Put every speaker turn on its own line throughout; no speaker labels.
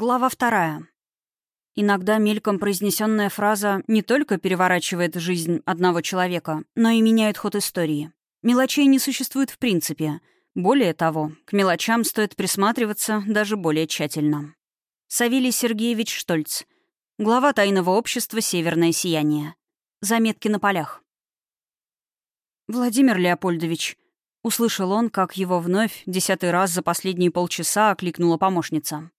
Глава вторая. Иногда мельком произнесенная фраза не только переворачивает жизнь одного человека, но и меняет ход истории. Мелочей не существует в принципе. Более того, к мелочам стоит присматриваться даже более тщательно. Савелий Сергеевич Штольц. Глава тайного общества «Северное сияние». Заметки на полях. «Владимир Леопольдович», — услышал он, как его вновь, десятый раз за последние полчаса, окликнула помощница.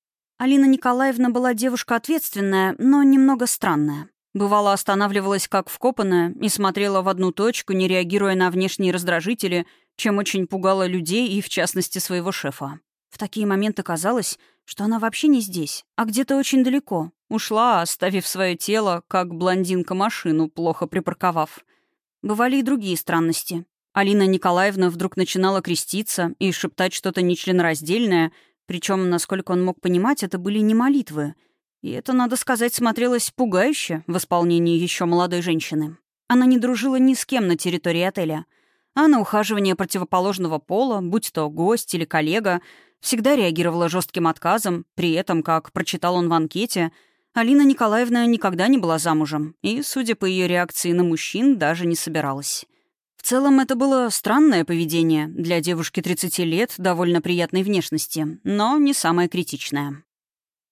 Алина Николаевна была девушка ответственная, но немного странная. Бывало, останавливалась как вкопанная и смотрела в одну точку, не реагируя на внешние раздражители, чем очень пугала людей и, в частности, своего шефа. В такие моменты казалось, что она вообще не здесь, а где-то очень далеко. Ушла, оставив свое тело, как блондинка машину, плохо припарковав. Бывали и другие странности. Алина Николаевна вдруг начинала креститься и шептать что-то нечленораздельное — причем, насколько он мог понимать, это были не молитвы. И это, надо сказать, смотрелось пугающе в исполнении еще молодой женщины. Она не дружила ни с кем на территории отеля. А на ухаживание противоположного пола, будь то гость или коллега, всегда реагировала жестким отказом, при этом, как прочитал он в анкете, Алина Николаевна никогда не была замужем и, судя по ее реакции на мужчин, даже не собиралась. В целом, это было странное поведение для девушки 30 лет, довольно приятной внешности, но не самое критичное.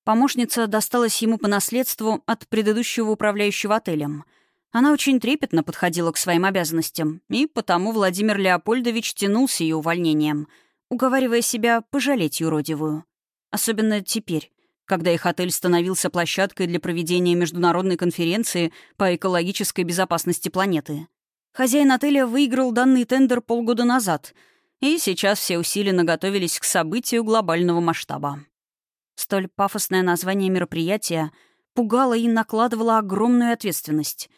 Помощница досталась ему по наследству от предыдущего управляющего отелем. Она очень трепетно подходила к своим обязанностям, и потому Владимир Леопольдович тянулся ее увольнением, уговаривая себя пожалеть юродивую. Особенно теперь, когда их отель становился площадкой для проведения международной конференции по экологической безопасности планеты — Хозяин отеля выиграл данный тендер полгода назад, и сейчас все усиленно готовились к событию глобального масштаба. Столь пафосное название мероприятия пугало и накладывало огромную ответственность.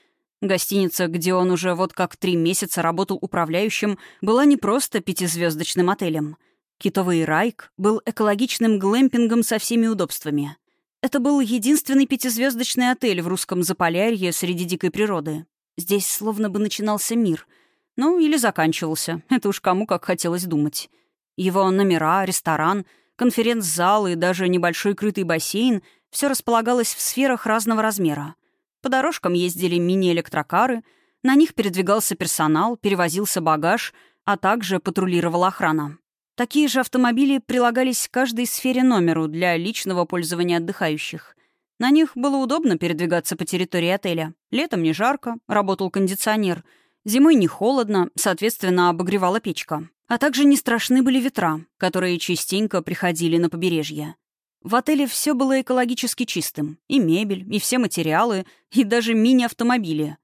Гостиница, где он уже вот как три месяца работал управляющим, была не просто пятизвездочным отелем. Китовый Райк был экологичным глэмпингом со всеми удобствами. Это был единственный пятизвездочный отель в русском Заполярье среди дикой природы. Здесь словно бы начинался мир. Ну, или заканчивался. Это уж кому как хотелось думать. Его номера, ресторан, конференц-зал и даже небольшой крытый бассейн — все располагалось в сферах разного размера. По дорожкам ездили мини-электрокары, на них передвигался персонал, перевозился багаж, а также патрулировала охрана. Такие же автомобили прилагались к каждой сфере номеру для личного пользования отдыхающих. На них было удобно передвигаться по территории отеля. Летом не жарко, работал кондиционер. Зимой не холодно, соответственно, обогревала печка. А также не страшны были ветра, которые частенько приходили на побережье. В отеле все было экологически чистым. И мебель, и все материалы, и даже мини-автомобили.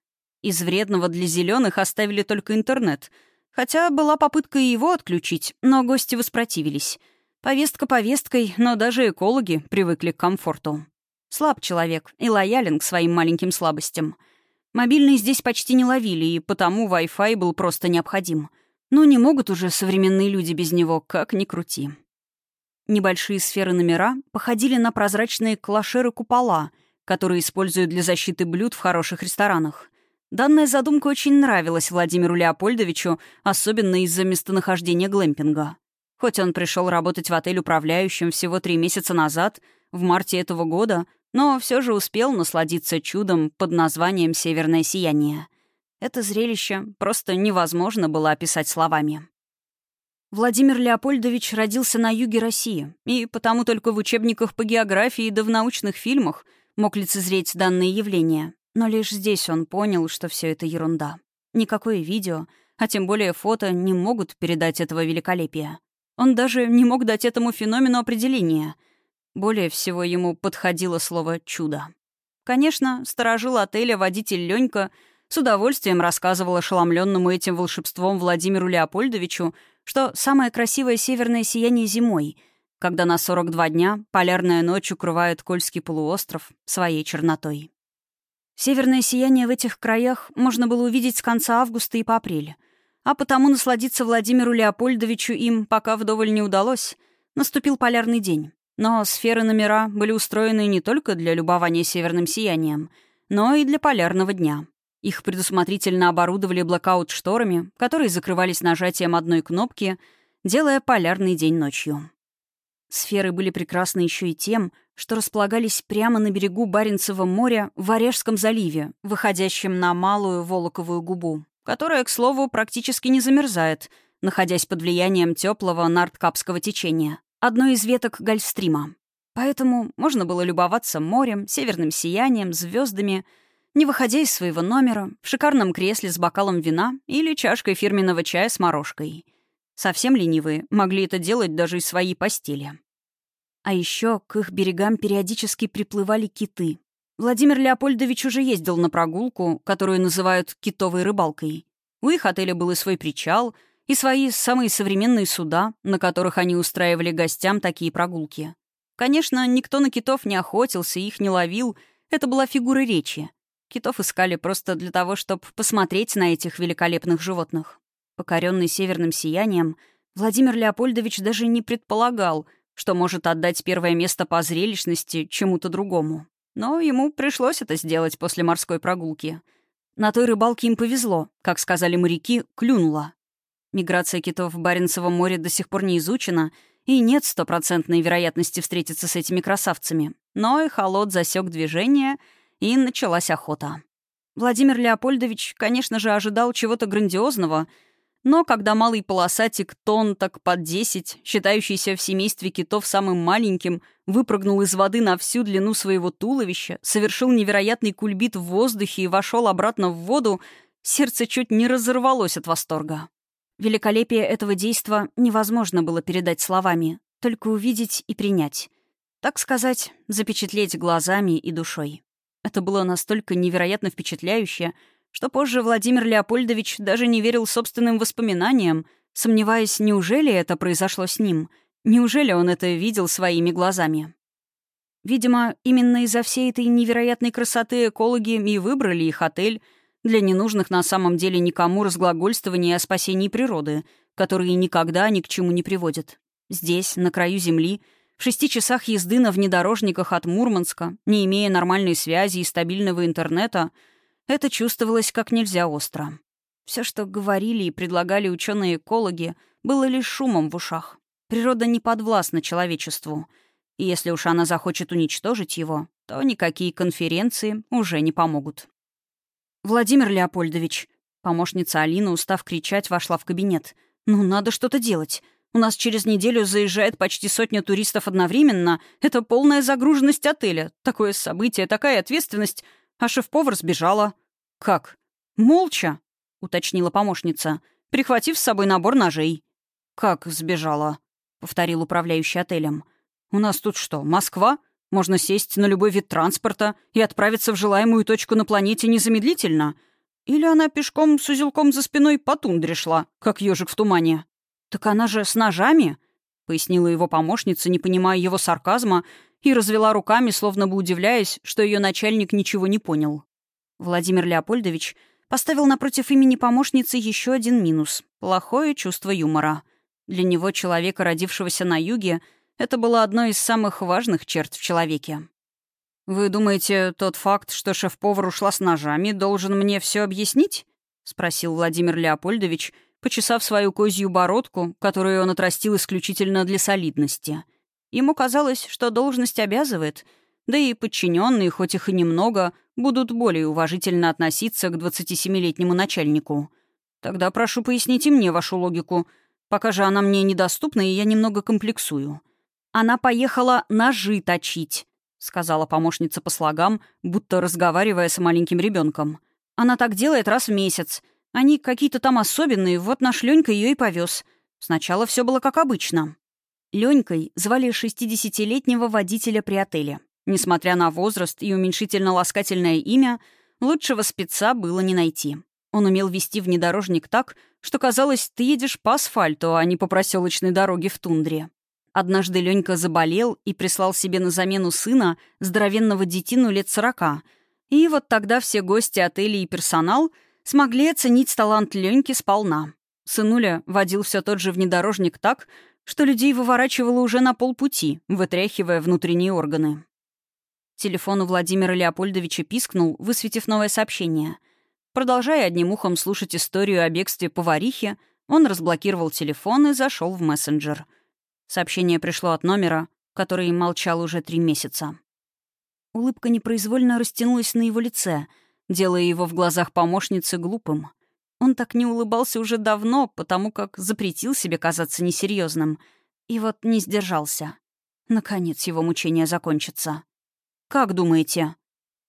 Из вредного для зеленых оставили только интернет. Хотя была попытка его отключить, но гости воспротивились. Повестка повесткой, но даже экологи привыкли к комфорту. Слаб человек и лоялен к своим маленьким слабостям. Мобильные здесь почти не ловили, и потому Wi-Fi был просто необходим. Но не могут уже современные люди без него, как ни крути. Небольшие сферы номера походили на прозрачные клашеры-купола, которые используют для защиты блюд в хороших ресторанах. Данная задумка очень нравилась Владимиру Леопольдовичу, особенно из-за местонахождения глэмпинга. Хоть он пришел работать в отель управляющим всего три месяца назад, в марте этого года, но все же успел насладиться чудом под названием «Северное сияние». Это зрелище просто невозможно было описать словами. Владимир Леопольдович родился на юге России, и потому только в учебниках по географии да в научных фильмах мог лицезреть данные явления. Но лишь здесь он понял, что все это ерунда. Никакое видео, а тем более фото, не могут передать этого великолепия. Он даже не мог дать этому феномену определения — более всего ему подходило слово «чудо». Конечно, сторожил отеля водитель Ленька с удовольствием рассказывал ошеломленному этим волшебством Владимиру Леопольдовичу, что самое красивое северное сияние зимой, когда на 42 дня полярная ночь укрывает Кольский полуостров своей чернотой. Северное сияние в этих краях можно было увидеть с конца августа и по апрель, а потому насладиться Владимиру Леопольдовичу им пока вдоволь не удалось. Наступил полярный день. Но сферы номера были устроены не только для любования северным сиянием, но и для полярного дня. Их предусмотрительно оборудовали блокаут-шторами, которые закрывались нажатием одной кнопки, делая полярный день ночью. Сферы были прекрасны еще и тем, что располагались прямо на берегу Баренцева моря в Орешском заливе, выходящем на Малую Волоковую губу, которая, к слову, практически не замерзает, находясь под влиянием теплого Нардкапского течения, одной из веток Гольфстрима. Поэтому можно было любоваться морем, северным сиянием, звездами, не выходя из своего номера, в шикарном кресле с бокалом вина или чашкой фирменного чая с морожкой. Совсем ленивые могли это делать даже из своей постели. А еще к их берегам периодически приплывали киты. Владимир Леопольдович уже ездил на прогулку, которую называют «китовой рыбалкой». У их отеля был и свой причал, и свои самые современные суда, на которых они устраивали гостям такие прогулки. Конечно, никто на китов не охотился, их не ловил. Это была фигура речи. Китов искали просто для того, чтобы посмотреть на этих великолепных животных. Покоренный северным сиянием, Владимир Леопольдович даже не предполагал, что может отдать первое место по зрелищности чему-то другому. Но ему пришлось это сделать после морской прогулки. На той рыбалке им повезло, как сказали моряки, клюнуло. Миграция китов в Баренцевом море до сих пор не изучена — и нет стопроцентной вероятности встретиться с этими красавцами. Но и холод засек движение, и началась охота. Владимир Леопольдович, конечно же, ожидал чего-то грандиозного, но когда малый полосатик, тон так под десять, считающийся в семействе китов самым маленьким, выпрыгнул из воды на всю длину своего туловища, совершил невероятный кульбит в воздухе и вошел обратно в воду, сердце чуть не разорвалось от восторга. Великолепие этого действа невозможно было передать словами, только увидеть и принять. Так сказать, запечатлеть глазами и душой. Это было настолько невероятно впечатляюще, что позже Владимир Леопольдович даже не верил собственным воспоминаниям, сомневаясь, неужели это произошло с ним, неужели он это видел своими глазами. Видимо, именно из-за всей этой невероятной красоты экологи и выбрали их отель — для ненужных на самом деле никому разглагольствований о спасении природы, которые никогда ни к чему не приводят. Здесь, на краю Земли, в шести часах езды на внедорожниках от Мурманска, не имея нормальной связи и стабильного интернета, это чувствовалось как нельзя остро. Все, что говорили и предлагали ученые-экологи, было лишь шумом в ушах. Природа не подвластна человечеству, и если уж она захочет уничтожить его, то никакие конференции уже не помогут. «Владимир Леопольдович!» Помощница Алина, устав кричать, вошла в кабинет. «Ну, надо что-то делать. У нас через неделю заезжает почти сотня туристов одновременно. Это полная загруженность отеля. Такое событие, такая ответственность. А шеф-повар сбежала». «Как?» «Молча», — уточнила помощница, прихватив с собой набор ножей. «Как сбежала?» — повторил управляющий отелем. «У нас тут что, Москва? Можно сесть на любой вид транспорта и отправиться в желаемую точку на планете незамедлительно. Или она пешком с узелком за спиной по тундре шла, как ежик в тумане. «Так она же с ножами?» — пояснила его помощница, не понимая его сарказма, и развела руками, словно бы удивляясь, что ее начальник ничего не понял. Владимир Леопольдович поставил напротив имени помощницы еще один минус — плохое чувство юмора. Для него, человека, родившегося на юге, — это было одной из самых важных черт в человеке. «Вы думаете, тот факт, что шеф-повар ушла с ножами, должен мне все объяснить?» — спросил Владимир Леопольдович, почесав свою козью бородку, которую он отрастил исключительно для солидности. Ему казалось, что должность обязывает, да и подчиненные, хоть их и немного, будут более уважительно относиться к 27-летнему начальнику. Тогда прошу поясните мне вашу логику. Пока же она мне недоступна, и я немного комплексую. Она поехала ножи точить», — сказала помощница по слогам, будто разговаривая с маленьким ребенком. «Она так делает раз в месяц. Они какие-то там особенные, вот наш Ленька ее и повез. Сначала все было как обычно». Ленькой звали 60-летнего водителя при отеле. Несмотря на возраст и уменьшительно-ласкательное имя, лучшего спеца было не найти. Он умел вести внедорожник так, что казалось, ты едешь по асфальту, а не по проселочной дороге в тундре. Однажды Ленька заболел и прислал себе на замену сына, здоровенного детину лет сорока. И вот тогда все гости отеля и персонал смогли оценить талант Леньки сполна. Сынуля водил все тот же внедорожник так, что людей выворачивало уже на полпути, вытряхивая внутренние органы. Телефон у Владимира Леопольдовича пискнул, высветив новое сообщение. Продолжая одним ухом слушать историю о бегстве поварихи, он разблокировал телефон и зашел в мессенджер — Сообщение пришло от номера, который молчал уже три месяца. Улыбка непроизвольно растянулась на его лице, делая его в глазах помощницы глупым. Он так не улыбался уже давно, потому как запретил себе казаться несерьезным. И вот не сдержался. Наконец его мучение закончится. «Как думаете?»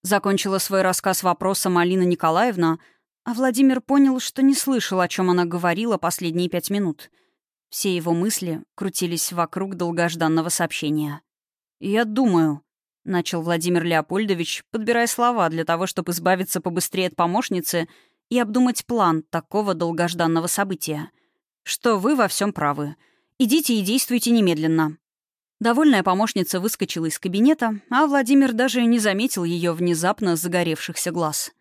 Закончила свой рассказ вопросом Алина Николаевна, а Владимир понял, что не слышал, о чем она говорила последние пять минут. Все его мысли крутились вокруг долгожданного сообщения. «Я думаю», — начал Владимир Леопольдович, подбирая слова для того, чтобы избавиться побыстрее от помощницы и обдумать план такого долгожданного события. «Что вы во всем правы. Идите и действуйте немедленно». Довольная помощница выскочила из кабинета, а Владимир даже не заметил ее внезапно загоревшихся глаз.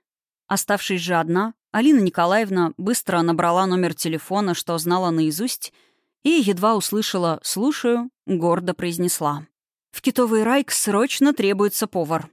Оставшись же одна, Алина Николаевна быстро набрала номер телефона, что знала наизусть, и едва услышала «слушаю», гордо произнесла. «В китовый райк срочно требуется повар».